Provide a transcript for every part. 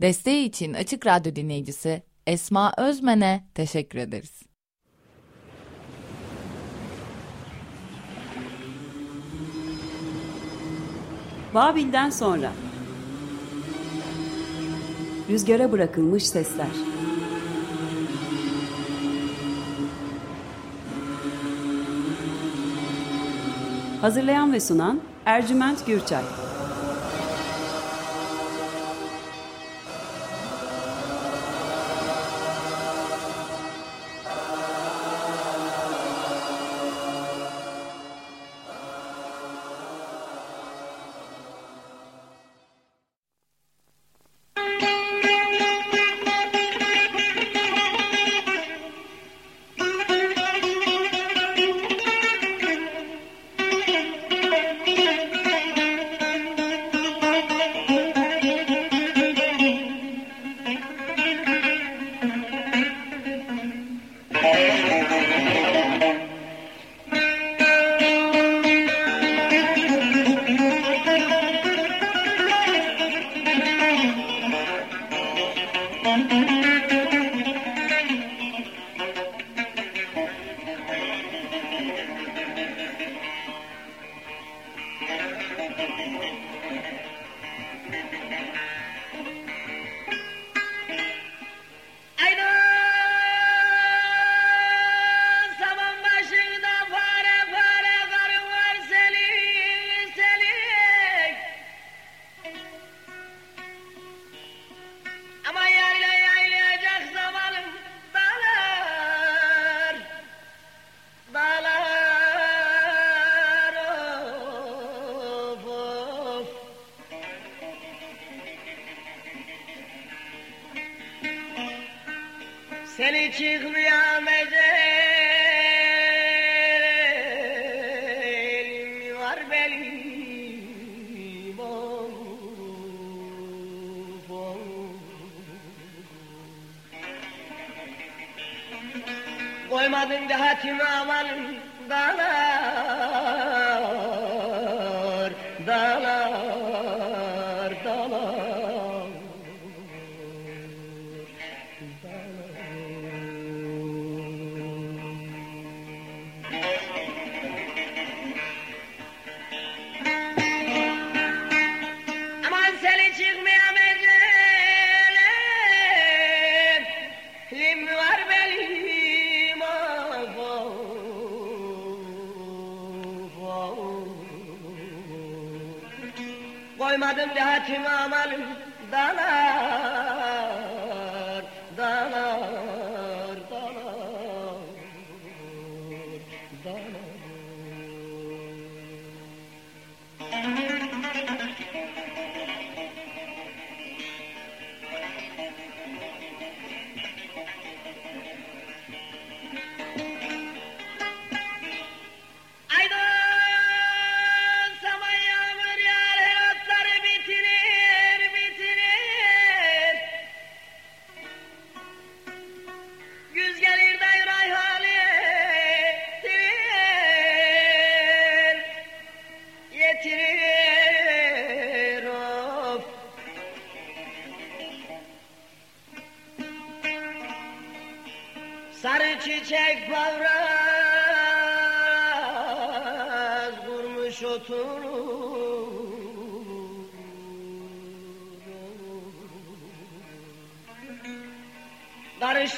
Desteği için Açık Radyo dinleyicisi Esma Özmen'e teşekkür ederiz. Babil'den sonra. Rüzgara bırakılmış sesler. Hazırlayan ve sunan Ercüment Gürçay Seni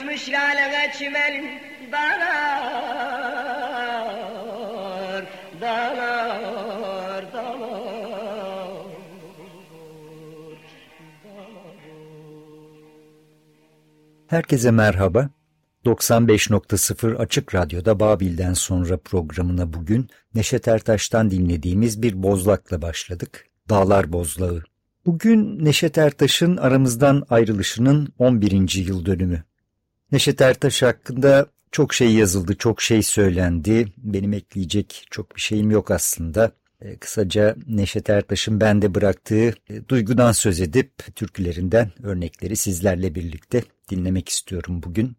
Karışmış lale çimelim dalar Dalar, dalar Herkese merhaba. 95.0 Açık Radyo'da Babil'den sonra programına bugün Neşet Ertaş'tan dinlediğimiz bir bozlakla başladık. Dağlar Bozlağı. Bugün Neşet Ertaş'ın aramızdan ayrılışının 11. yıl dönümü. Neşet Ertaş hakkında çok şey yazıldı, çok şey söylendi. Benim ekleyecek çok bir şeyim yok aslında. E, Kısaca Neşet Ertaş'ın bende bıraktığı e, duygudan söz edip türkülerinden örnekleri sizlerle birlikte dinlemek istiyorum bugün.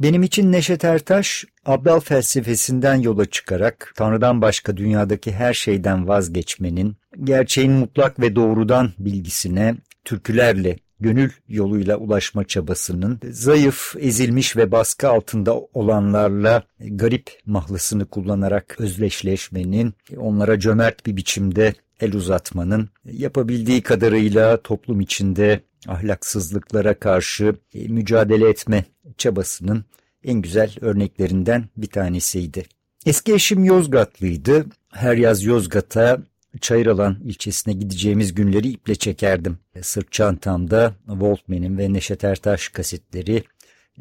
Benim için Neşet Ertaş, Abdal felsefesinden yola çıkarak Tanrı'dan başka dünyadaki her şeyden vazgeçmenin, gerçeğin mutlak ve doğrudan bilgisine türkülerle gönül yoluyla ulaşma çabasının, zayıf, ezilmiş ve baskı altında olanlarla garip mahlısını kullanarak özdeşleşmenin, onlara cömert bir biçimde el uzatmanın, yapabildiği kadarıyla toplum içinde ahlaksızlıklara karşı mücadele etme çabasının en güzel örneklerinden bir tanesiydi. Eski eşim Yozgatlıydı. Her yaz Yozgat'a Çayıralan ilçesine gideceğimiz günleri iple çekerdim. Sırt çantamda Walkman'in ve Neşet Ertaş kasetleri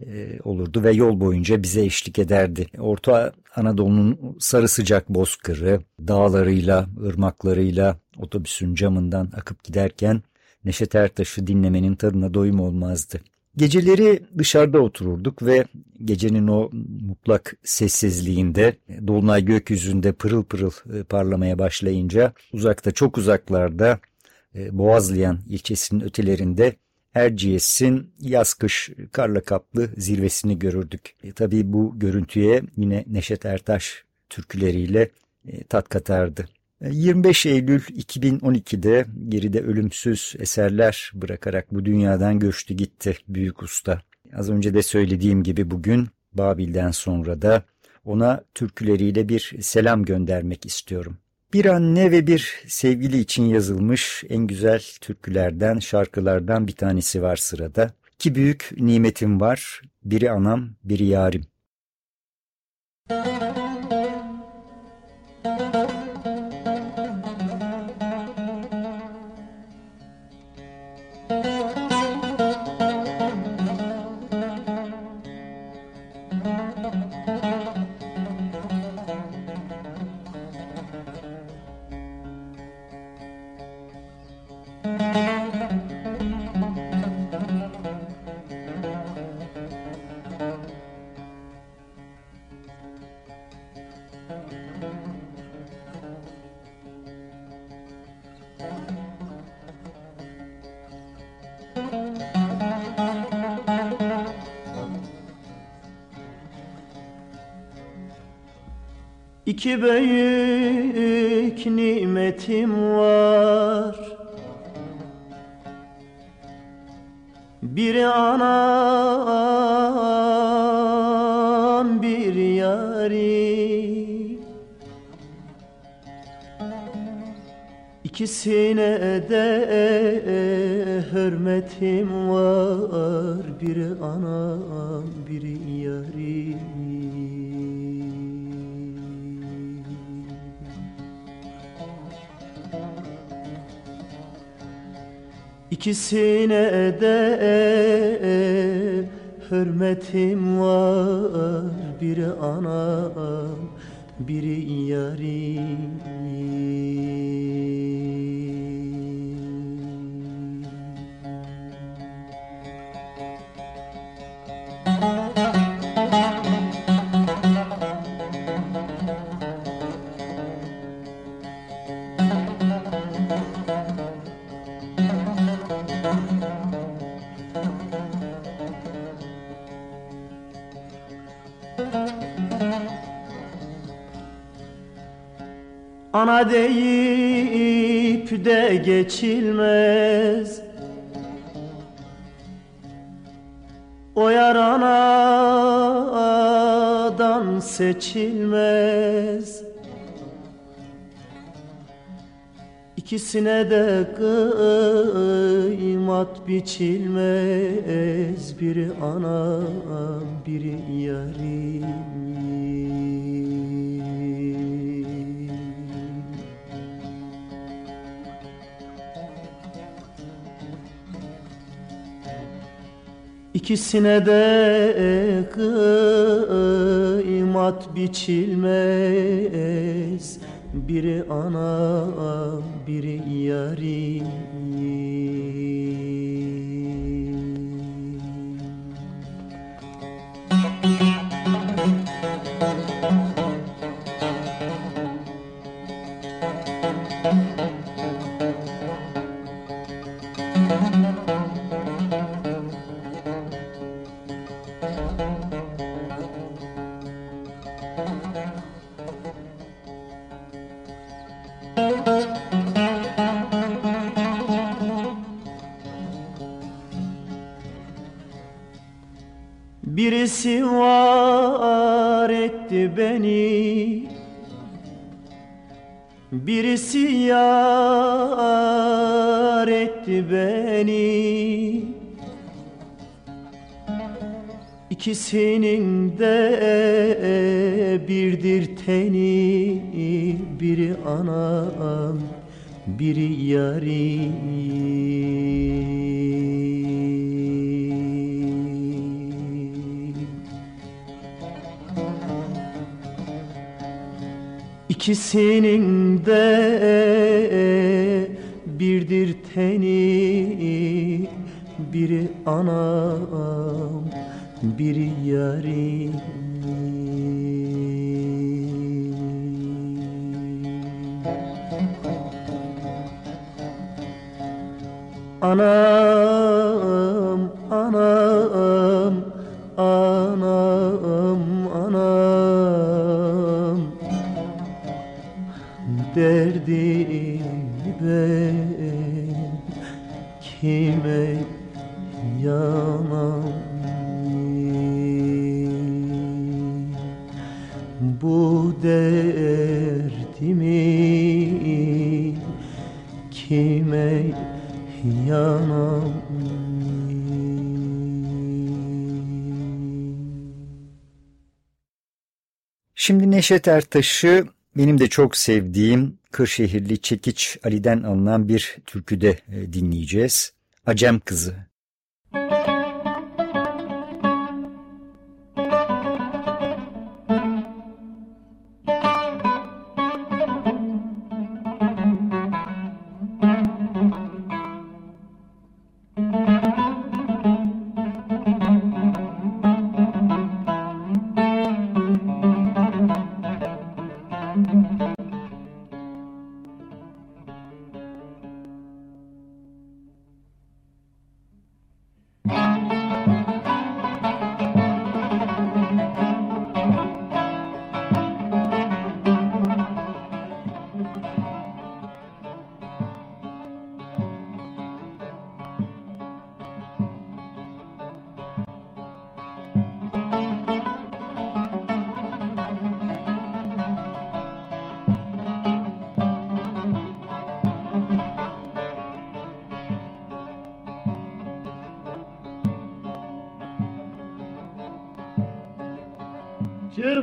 e, olurdu ve yol boyunca bize eşlik ederdi. Orta Anadolu'nun sarı sıcak bozkırı, dağlarıyla, ırmaklarıyla otobüsün camından akıp giderken Neşet Ertaş'ı dinlemenin tadına doyum olmazdı. Geceleri dışarıda otururduk ve gecenin o mutlak sessizliğinde dolunay gökyüzünde pırıl pırıl e, parlamaya başlayınca uzakta çok uzaklarda e, Boğazlayan ilçesinin ötelerinde Erciyes'in yaz kış karla kaplı zirvesini görürdük. E, tabii bu görüntüye yine Neşet Ertaş türküleriyle e, tat katardı. 25 Eylül 2012'de geride ölümsüz eserler bırakarak bu dünyadan göçtü gitti büyük usta. Az önce de söylediğim gibi bugün Babil'den sonra da ona türküleriyle bir selam göndermek istiyorum. Bir anne ve bir sevgili için yazılmış en güzel türkülerden, şarkılardan bir tanesi var sırada. Ki büyük nimetim var, biri anam, biri yarim. Müzik İki büyük nimetim var. Biri anam bir yari İkisine de hürmetim İkisine de hürmetim var. Biri anam, biri yarim de geçilmez. O yar anadan seçilmez. İkisine de kıymat biçilmez. Biri anam, biri yarim İkisine de kıymat biçilmez. Biri ana, biri yarim Birisi var etti beni. Birisi yar etti beni. İkisinin de birdir teni. Biri anam, biri yarim İkisinin de birdir teni Biri anam, biri yarim Anam, Neşet Ertaş'ı benim de çok sevdiğim Kırşehirli Çekiç Ali'den alınan bir türküde e, dinleyeceğiz. Acem Kızı.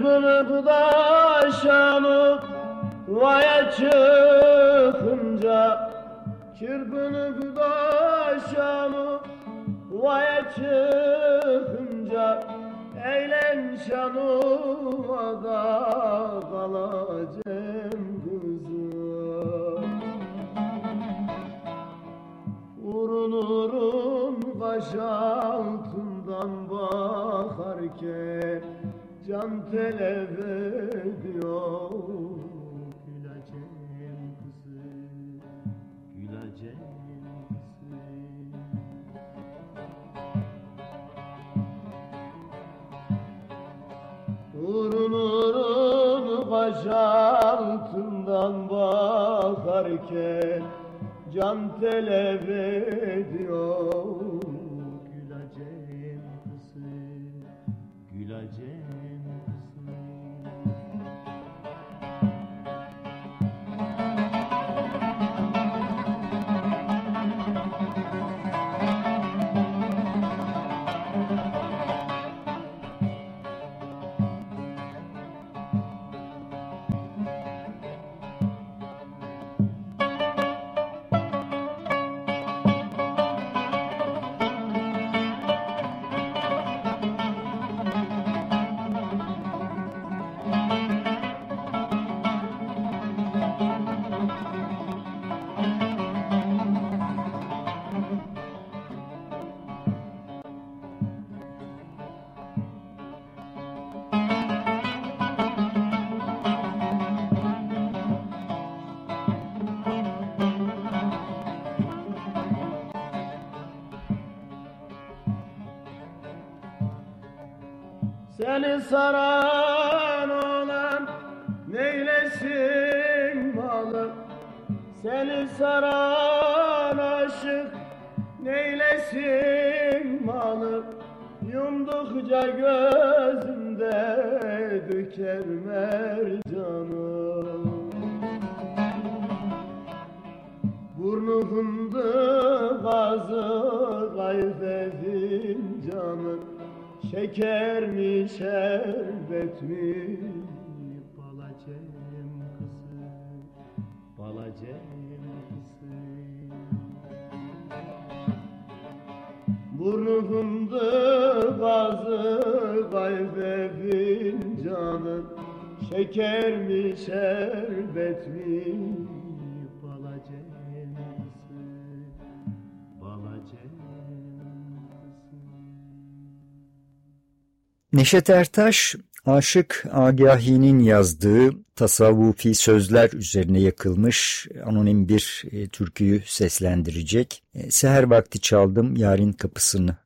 Çırpınıp da vaya çıkınca Çırpınıp Seni balacem kızı Balacem kızı Burnu fındık ağzı kalbe fincanım Şeker mi şerbet mi? Balacem kızı Balacem Neşet Ertaş, Aşık Agahi'nin yazdığı tasavvufi sözler üzerine yakılmış anonim bir e, türküyü seslendirecek. E, seher vakti çaldım yarın kapısını.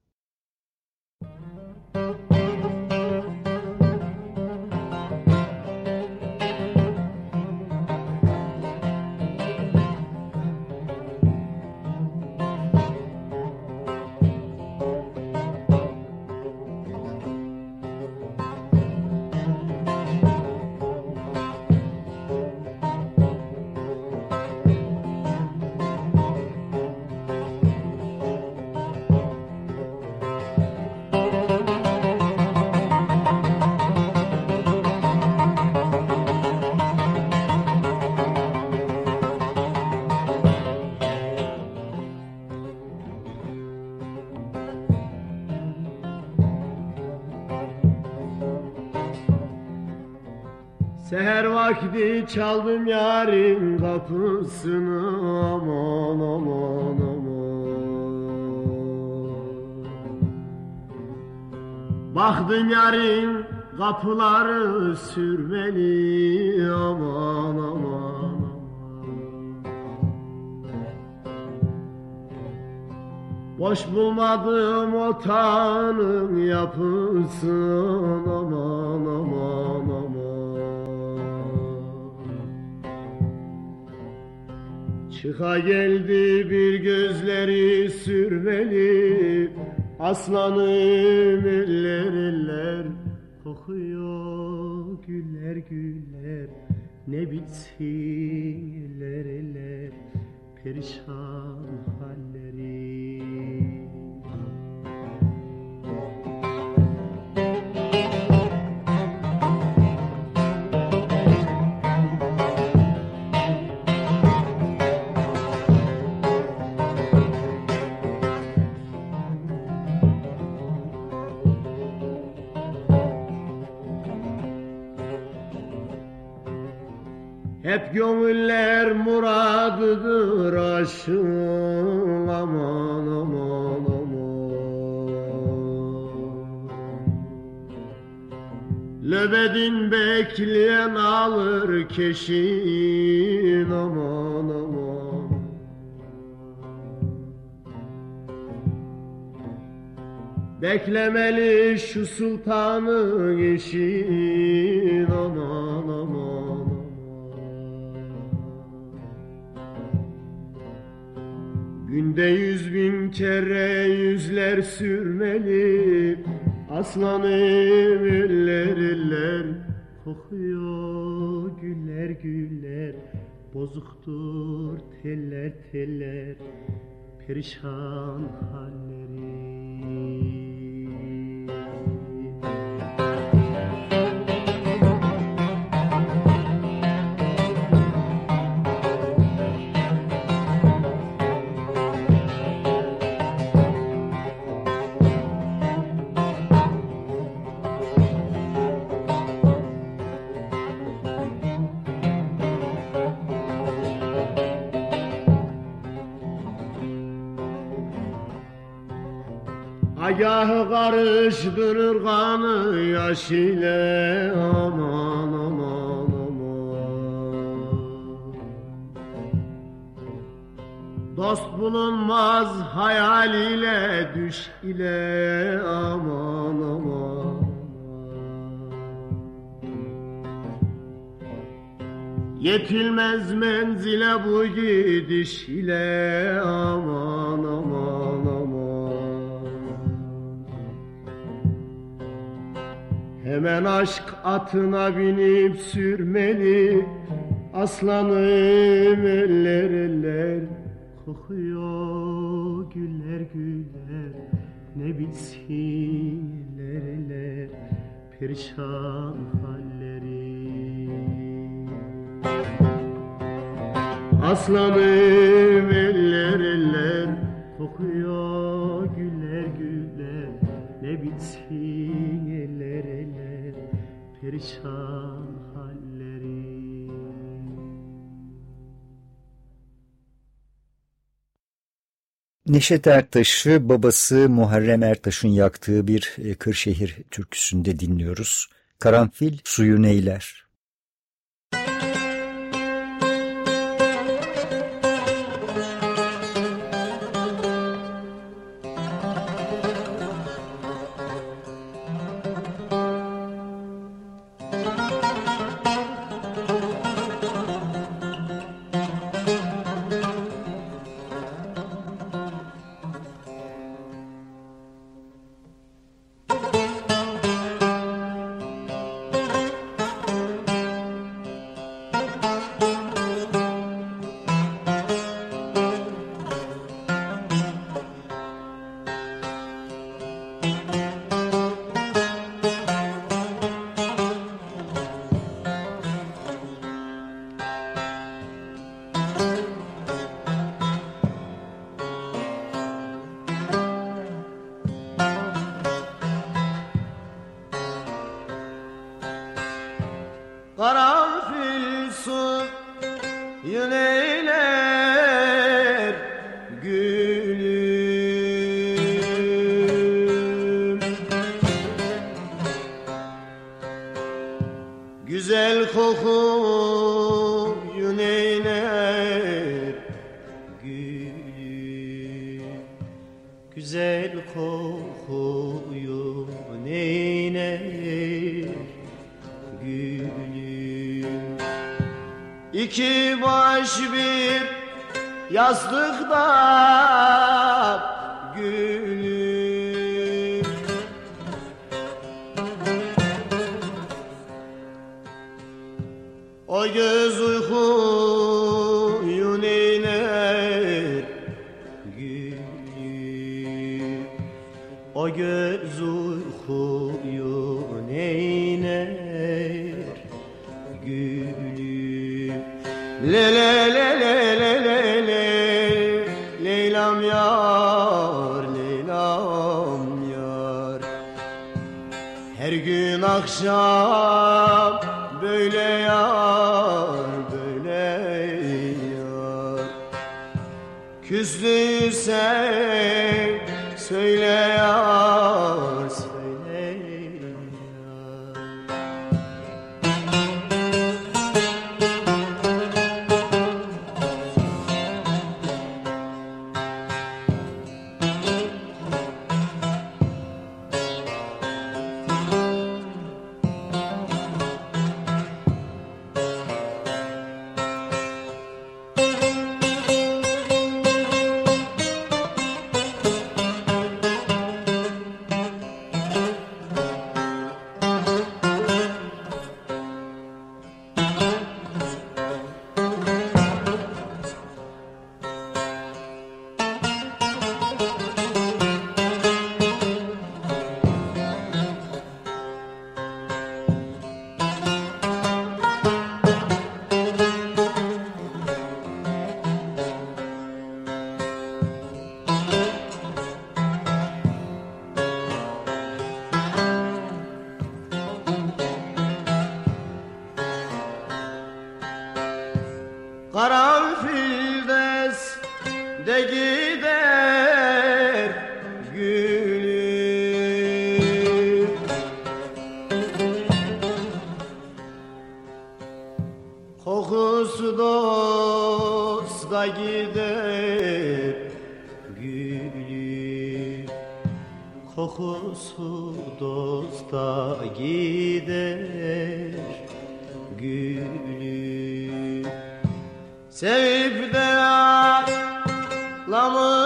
Baktım yarın kapıları sürmeli aman aman Boş bulmadım otağının yapısın aman aman aman. Çıka geldi bir gözleri sürmeli Aslanım eller eller Kokuyor güller güller. Ne bitsin eller Perişan keşin aman aman. Beklemeli şu sultanın aman aman aman. Günde yüz bin kere yüzler sürmeli Aslanım Bozuktur teller teller Perişan halleri Agahı karıştırır kanı yaş ile. Aman aman aman. Dost bulunmaz hayal ile düş ile. Aman aman. Yetilmez menzile bu gidiş ile. Aman aman Hemen aşk atına binip sürmeli Aslanım eller eller. Kokuyor güller güller Ne bilsin eller eller Perişan halleri. Aslanım eller eller Perişan halleri Neşet Ertaş'ı babası Muharrem Ertaş'ın yaktığı bir e, Kırşehir türküsünde dinliyoruz. Karanfil suyu neyler? Gülüm Le le le le le le le. Leylam yar Leylam yar. Her gün akşam Kokusu dosta gider gülüm Kokusu dosta gider gülüm Sevip de ağlamayan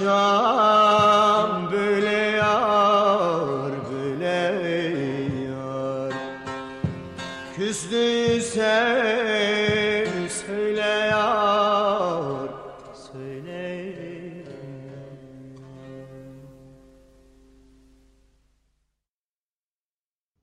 yaşam böyle yar böyle yar Küstüyse söyle yar söyle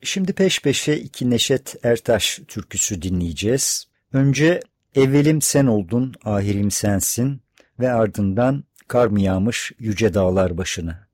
Şimdi peş peşe iki Neşet Ertaş türküsü dinleyeceğiz. Önce Evvelim sen oldun, ahirim sensin ve ardından kar mı yağmış yüce dağlar başını.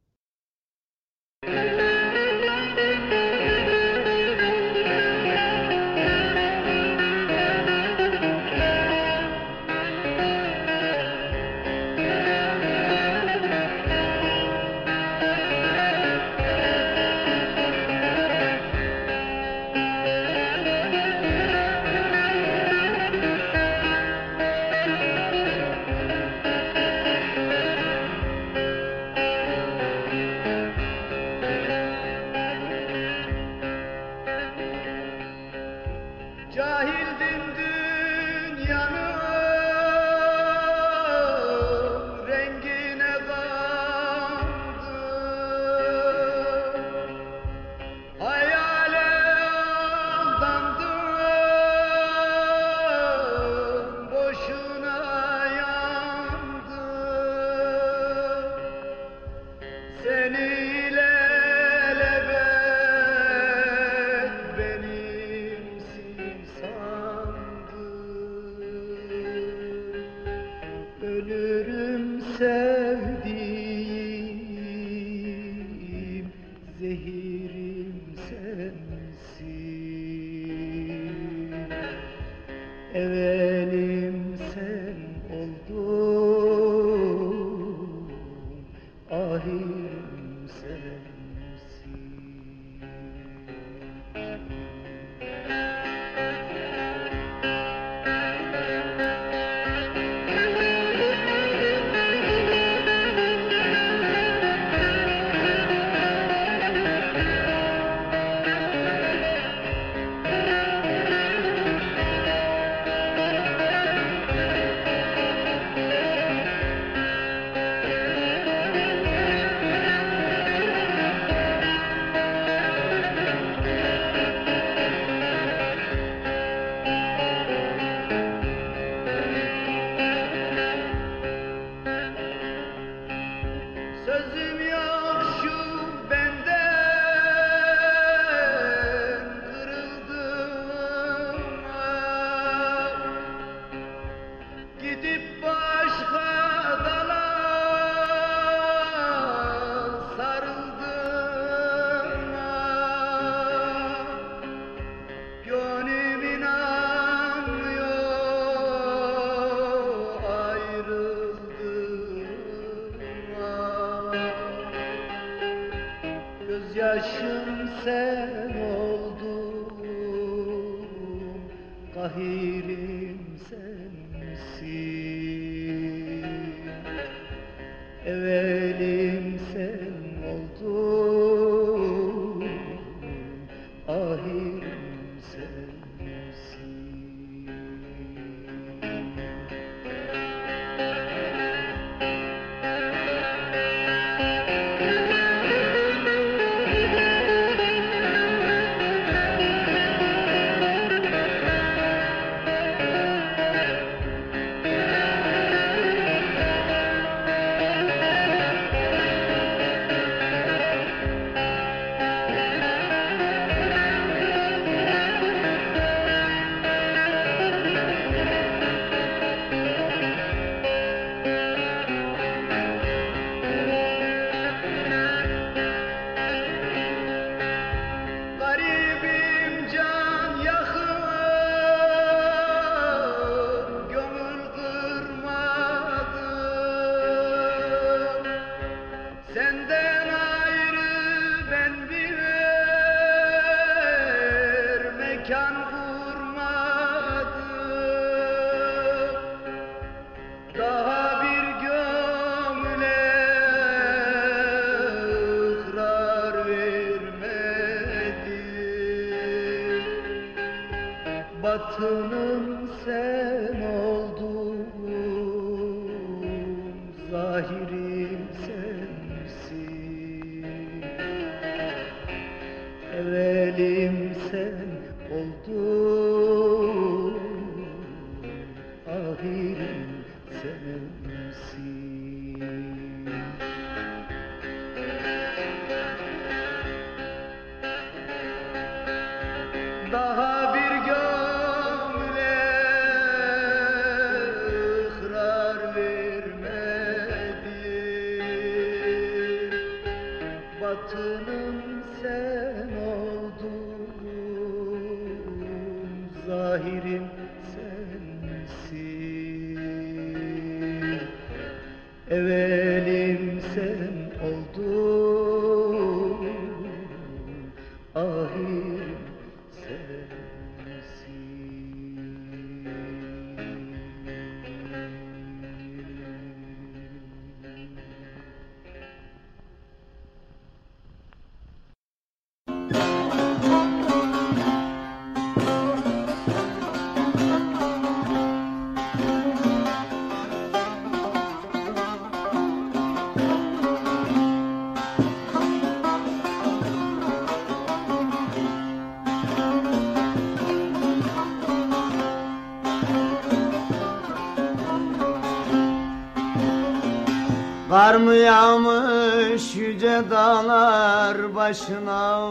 Kar mı yağmış yüce dağlar başına?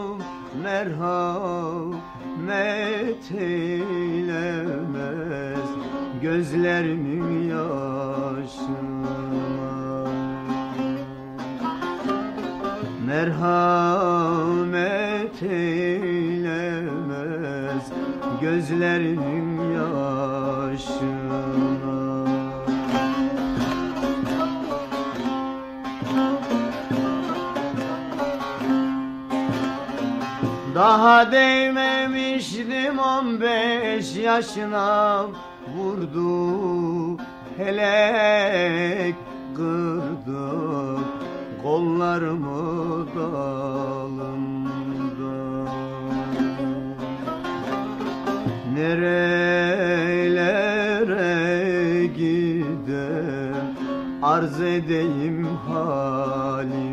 Merhamet eylemez gözlerimin yaşına. Merhamet eylemez gözlerimin Daha değmemiştim on beş yaşına vurdu Helek kırdı kollarımı dalımda. Nerelere gidem arz edeyim halim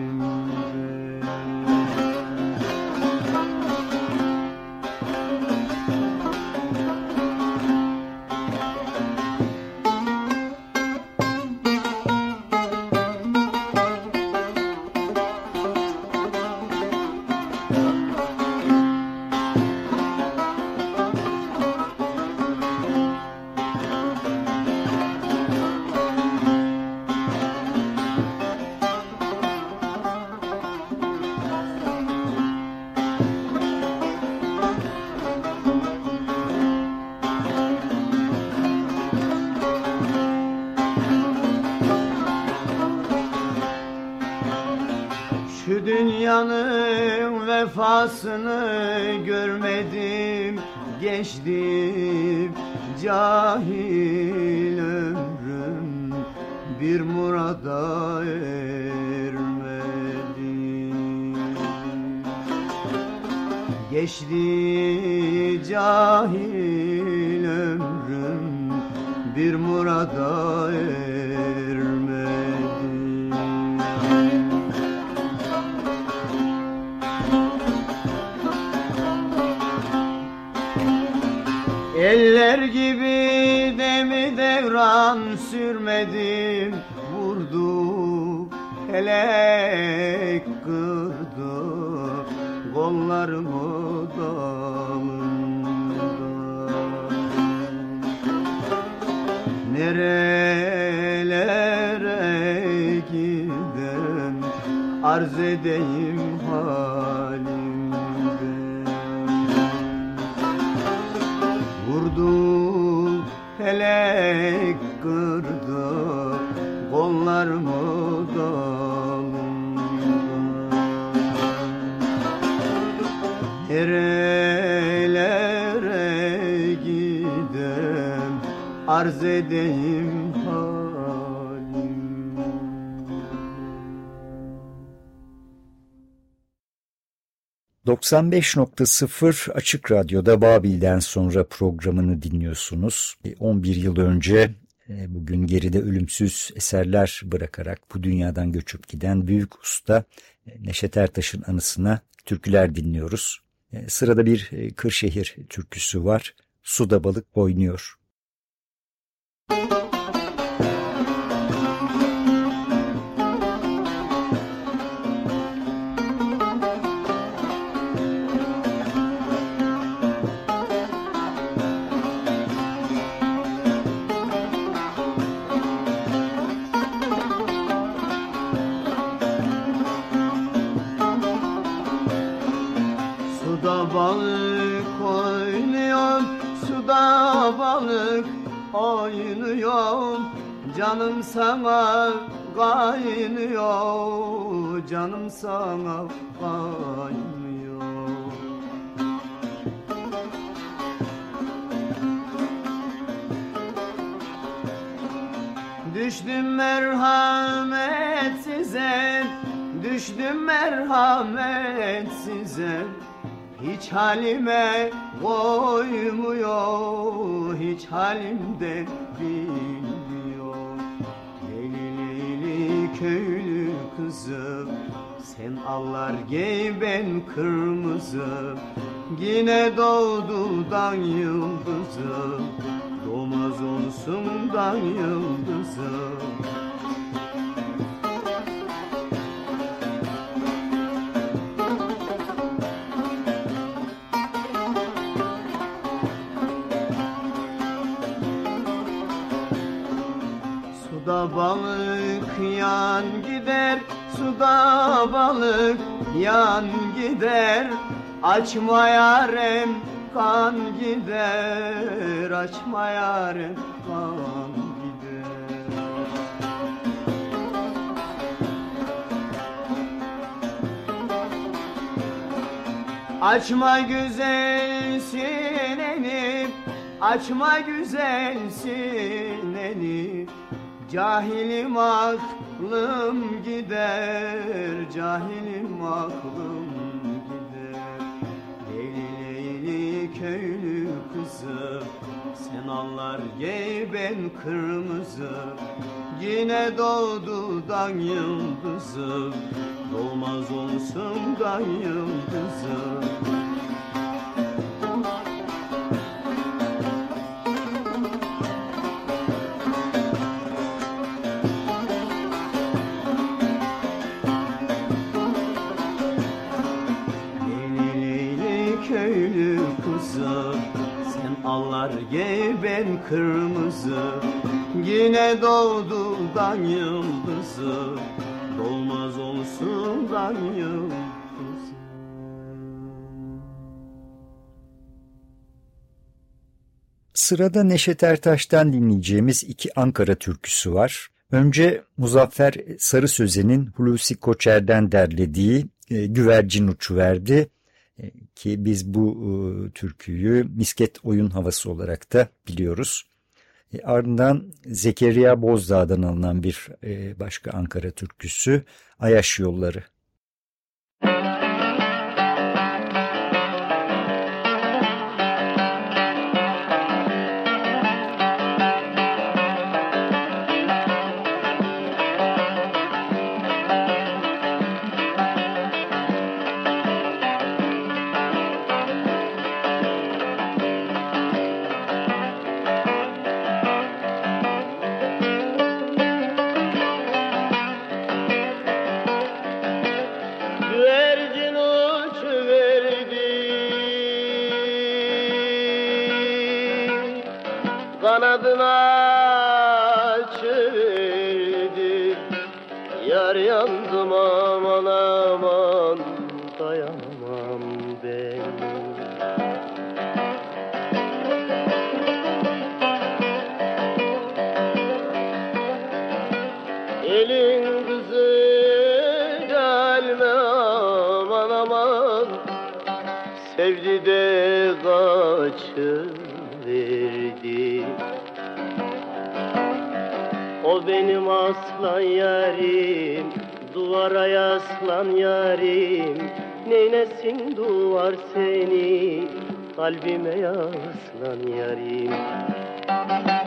geçti arz edeyim halim ...95.0 Açık Radyo'da Babil'den sonra programını dinliyorsunuz. 11 yıl önce e, bugün geride ölümsüz eserler bırakarak bu dünyadan göçüp giden büyük usta e, Neşet Ertaş'ın anısına türküler dinliyoruz. E, sırada bir Kırşehir türküsü var. Suda balık oynuyor. Thank you. Müzik Canım sana kaynıyor Canım sana kaynıyor. Düştüm merhamet size Düştüm merhamet size hiç halime koymuyor, hiç halimde bilmiyor. köylü kızı Sen allar giy ben kırmızı Yine doğdudan yıldızı Doğmaz olsundan yıldızı balık yan gider Suda balık yan gider. Açma yarem kan gider Açma yarem kan gider. Açma güzel sineni Açma güzel sineni Cahilim aklım gider, cahilim aklım gider. Leyli leyli köylü kızı, sen anlar giy ben kırmızı. Yine doğdudan yıldızı, doğmaz olsun da yıldızı Ye ben kırmızı. Yine doğdudan yıldızı. Dolmaz olsundan yıldızı. Sırada Neşet Ertaş'tan dinleyeceğimiz iki Ankara türküsü var. Önce Muzaffer Sarı Sözen'in Hulusi Koçer'den derlediği e, Güvercin Uçu verdi ki biz bu e, türküyü misket oyun havası olarak da biliyoruz. E, ardından Zekeriya Bozdağ'dan alınan bir e, başka Ankara türküsü Ayaş Yolları. Ani Arim.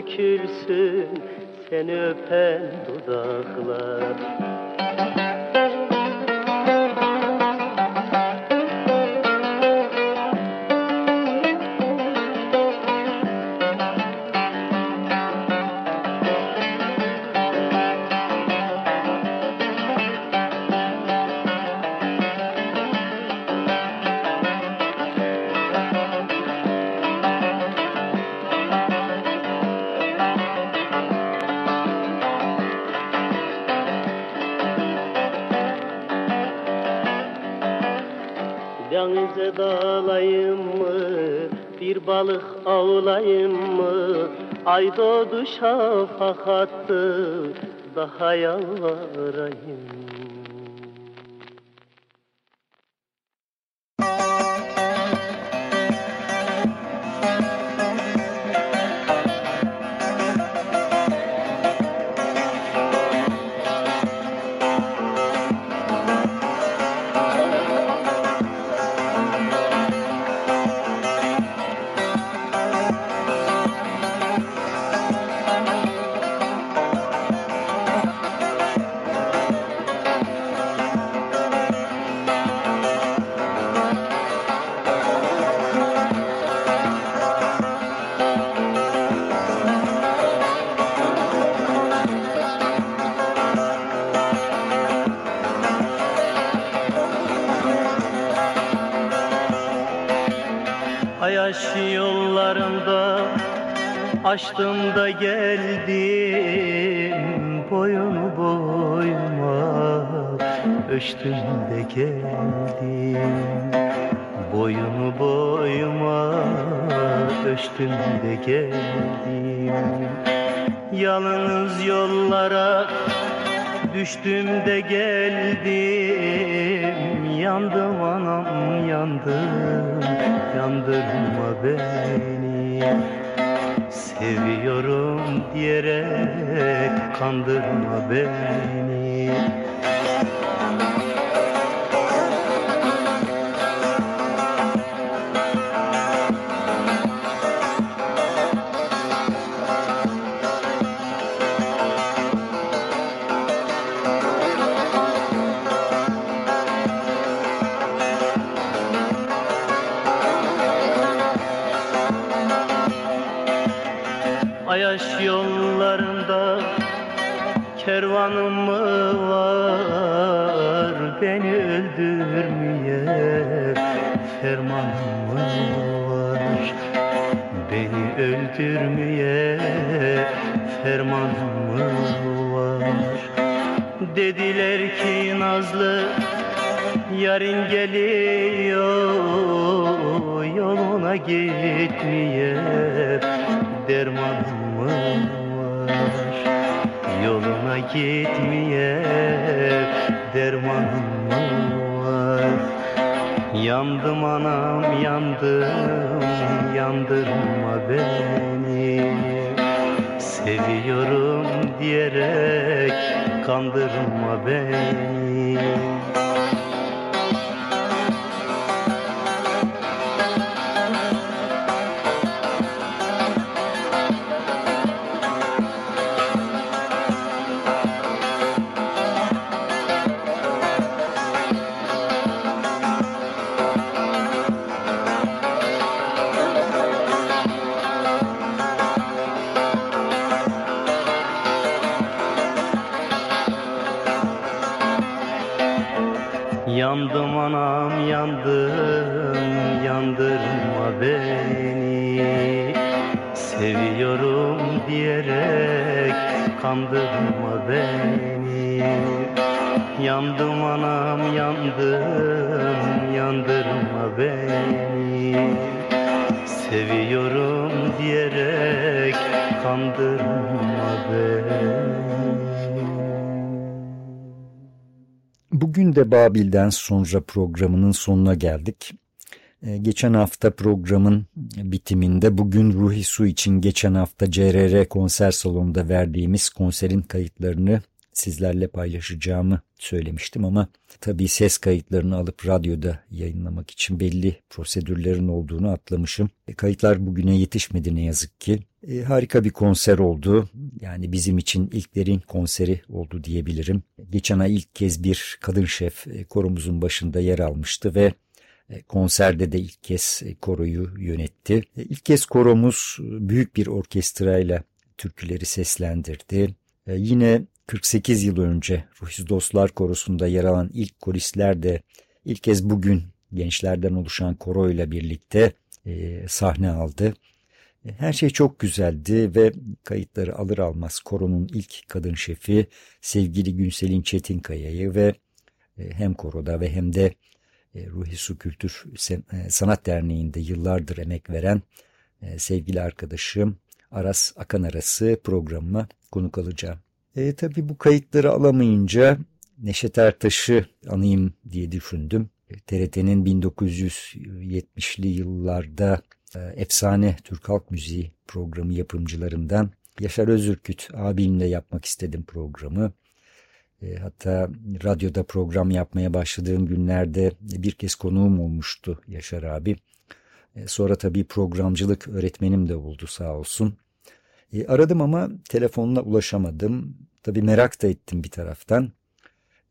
Dökülsün Seni öpen dudaklar balık avlayayım mı? Ay doğdu şafak attı Daha yalvarayım geldim yalnız yollara Düştüm de geldim. Yandım anam yandım. Yandırma beni. Seviyorum diyerek Kandırma beni Öldürmeye fermanım var? Dediler ki Nazlı yarın geliyor Yoluna gitmeye dermanım var? Yoluna gitmeye dermanım var? Yandım anam yandım yandırma beni Seviyorum diyerek kandırma beni Bugün de Babil'den sonra programının sonuna geldik. Ee, geçen hafta programın bitiminde bugün Ruhi Su için geçen hafta CRR konser salonunda verdiğimiz konserin kayıtlarını sizlerle paylaşacağımı söylemiştim ama tabii ses kayıtlarını alıp radyoda yayınlamak için belli prosedürlerin olduğunu atlamışım. E, kayıtlar bugüne yetişmedi ne yazık ki. E, harika bir konser oldu. Yani bizim için ilklerin konseri oldu diyebilirim. Geçen ay ilk kez bir kadın şef e, korumuzun başında yer almıştı ve e, konserde de ilk kez e, koroyu yönetti. E, ilk kez koromuz büyük bir orkestrayla türküleri seslendirdi. Yine 48 yıl önce Ruhsuz Dostlar Korosu'nda yer alan ilk koristler de ilk kez bugün gençlerden oluşan koroyla birlikte sahne aldı. Her şey çok güzeldi ve kayıtları alır almaz koronun ilk kadın şefi sevgili Günselin Çetinkaya'yı ve hem koroda ve hem de Ruhi Su Kültür Sanat Derneği'nde yıllardır emek veren sevgili arkadaşım Aras Akan Arası programıma konuk alacağım. E, tabii bu kayıtları alamayınca Neşet Ertaş'ı anayım diye düşündüm. TRT'nin 1970'li yıllarda e, efsane Türk Halk Müziği programı yapımcılarından Yaşar Özürküt abimle yapmak istedim programı. E, hatta radyoda program yapmaya başladığım günlerde bir kez konuğum olmuştu Yaşar abi. E, sonra tabii programcılık öğretmenim de oldu sağ olsun. E, aradım ama telefonuna ulaşamadım. Tabii merak da ettim bir taraftan.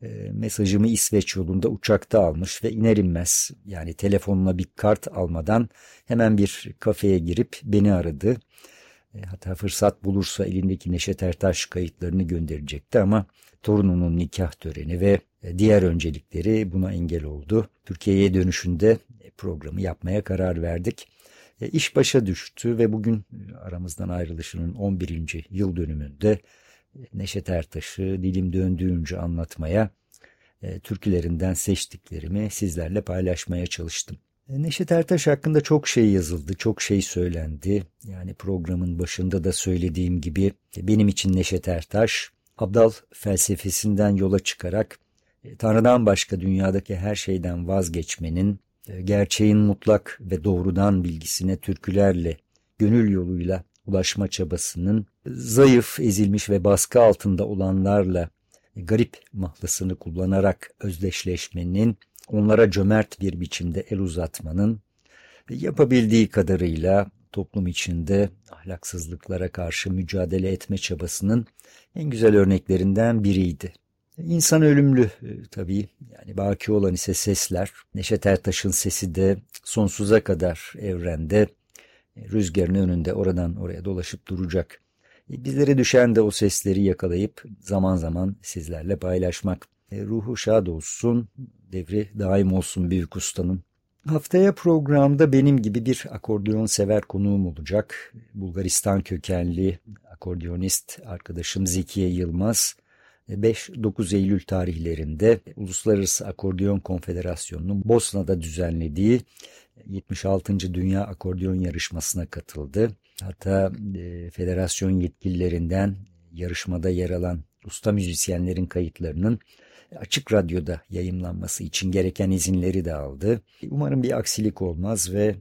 E, mesajımı İsveç yolunda uçakta almış ve iner inmez yani telefonuna bir kart almadan hemen bir kafeye girip beni aradı. E, hatta fırsat bulursa elindeki Neşet Ertaş kayıtlarını gönderecekti ama torununun nikah töreni ve e, diğer öncelikleri buna engel oldu. Türkiye'ye dönüşünde programı yapmaya karar verdik. E, iş başa düştü ve bugün aramızdan ayrılışının 11. yıl dönümünde Neşet Ertaş'ı dilim döndüğünce anlatmaya, türkülerinden seçtiklerimi sizlerle paylaşmaya çalıştım. Neşet Ertaş hakkında çok şey yazıldı, çok şey söylendi. Yani programın başında da söylediğim gibi benim için Neşet Ertaş, Abdal felsefesinden yola çıkarak Tanrı'dan başka dünyadaki her şeyden vazgeçmenin, gerçeğin mutlak ve doğrudan bilgisine türkülerle, gönül yoluyla ulaşma çabasının, zayıf, ezilmiş ve baskı altında olanlarla garip mahlasını kullanarak özdeşleşmenin, onlara cömert bir biçimde el uzatmanın, yapabildiği kadarıyla toplum içinde ahlaksızlıklara karşı mücadele etme çabasının en güzel örneklerinden biriydi. İnsan ölümlü e, tabii yani baki olan ise sesler. Neşet Ertaş'ın sesi de sonsuza kadar evrende e, rüzgarın önünde oradan oraya dolaşıp duracak. E, bizlere düşen de o sesleri yakalayıp zaman zaman sizlerle paylaşmak. Ruhu şad olsun, devri daim olsun büyük ustanın. Haftaya programda benim gibi bir akordeon sever konuğum olacak. Bulgaristan kökenli akordeonist arkadaşım Zekiye Yılmaz 5-9 Eylül tarihlerinde Uluslararası Akordeon Konfederasyonu'nun Bosna'da düzenlediği 76. Dünya Akordeon Yarışması'na katıldı. Hatta e, federasyon yetkililerinden yarışmada yer alan usta müzisyenlerin kayıtlarının Açık Radyo'da yayımlanması için gereken izinleri de aldı. Umarım bir aksilik olmaz ve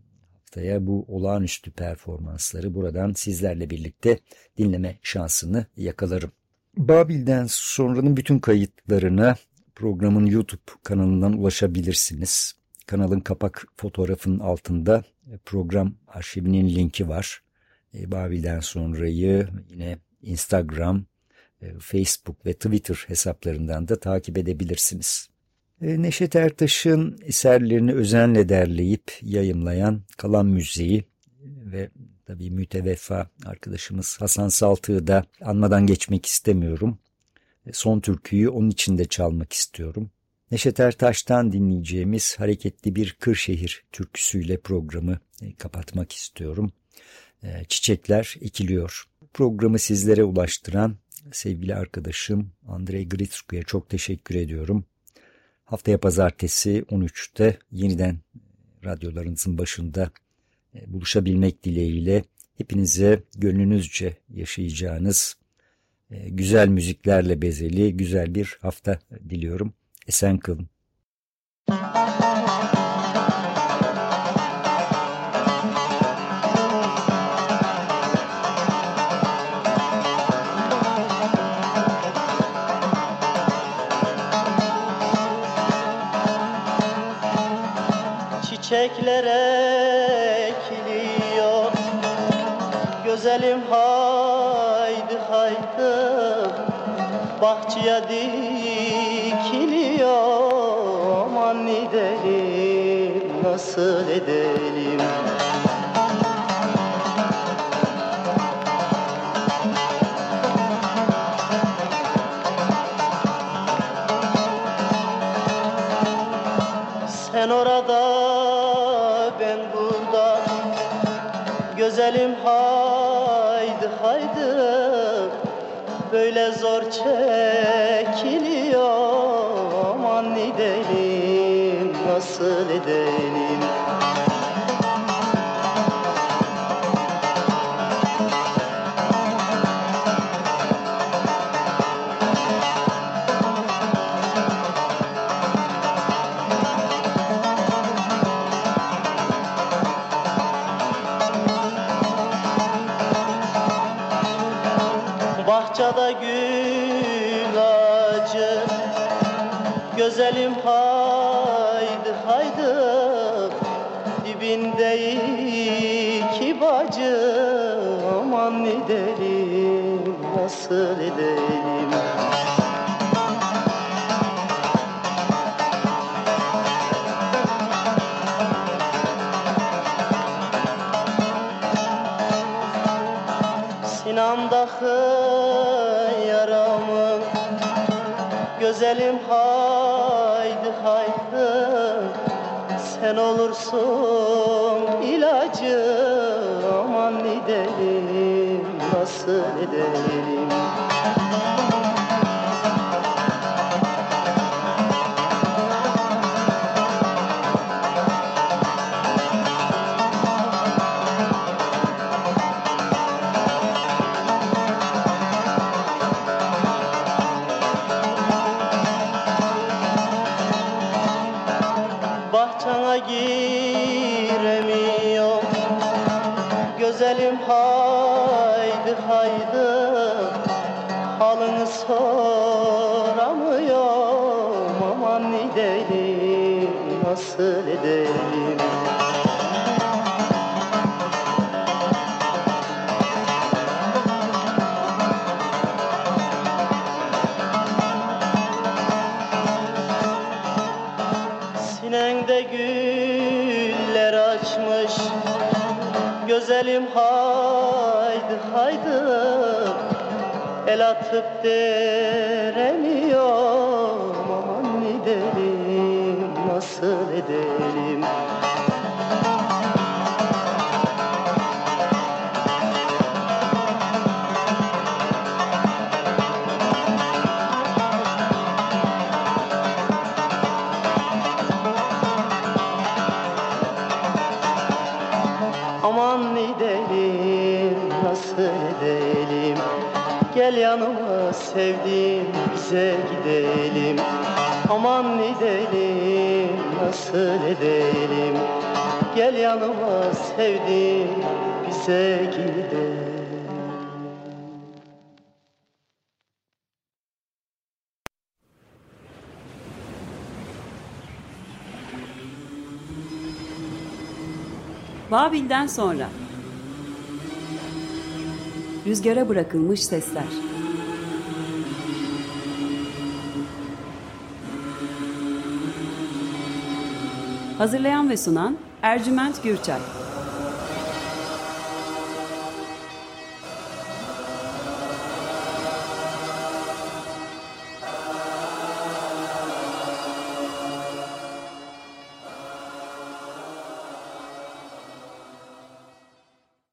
haftaya bu olağanüstü performansları buradan sizlerle birlikte dinleme şansını yakalarım. Babil'den sonranın bütün kayıtlarına programın YouTube kanalından ulaşabilirsiniz. Kanalın kapak fotoğrafının altında program arşivinin linki var. E, Babil'den sonrayı yine Instagram, e, Facebook ve Twitter hesaplarından da takip edebilirsiniz. E, Neşet Ertaş'ın eserlerini özenle derleyip yayımlayan Kalan Müziği ve tabii müteveffa arkadaşımız Hasan Saltık'ı da anmadan geçmek istemiyorum. Son türküyü onun için de çalmak istiyorum. Neşet Ertaş'tan dinleyeceğimiz hareketli bir Kırşehir türküsüyle programı kapatmak istiyorum. Çiçekler ekiliyor. Programı sizlere ulaştıran sevgili arkadaşım Andrei Gritsku'ya çok teşekkür ediyorum. Haftaya pazartesi 13'te yeniden radyolarınızın başında buluşabilmek dileğiyle hepinize gönlünüzce yaşayacağınız güzel müziklerle bezeli güzel bir hafta diliyorum. Esen kalın. Çiçekler nasıl edelim? Sen orada ben burada. Güzelim haydi haydi. Böyle zor çekiliyor. Aman edelim nasıl edelim Sinende güller açmış. Güzelim haydi haydi. El atıp deremiyorum Aman edelim nasıl edelim Bize gidelim. Aman gidelim nasıl edelim? Gel yanıma sevdim bize gidelim. Babil'den sonra. Rüzgara bırakılmış sesler Hazırlayan ve sunan Ercüment Gürçay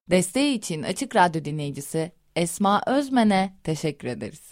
Desteği için Açık Radyo dinleyicisi Esma Özmen'e teşekkür ederiz.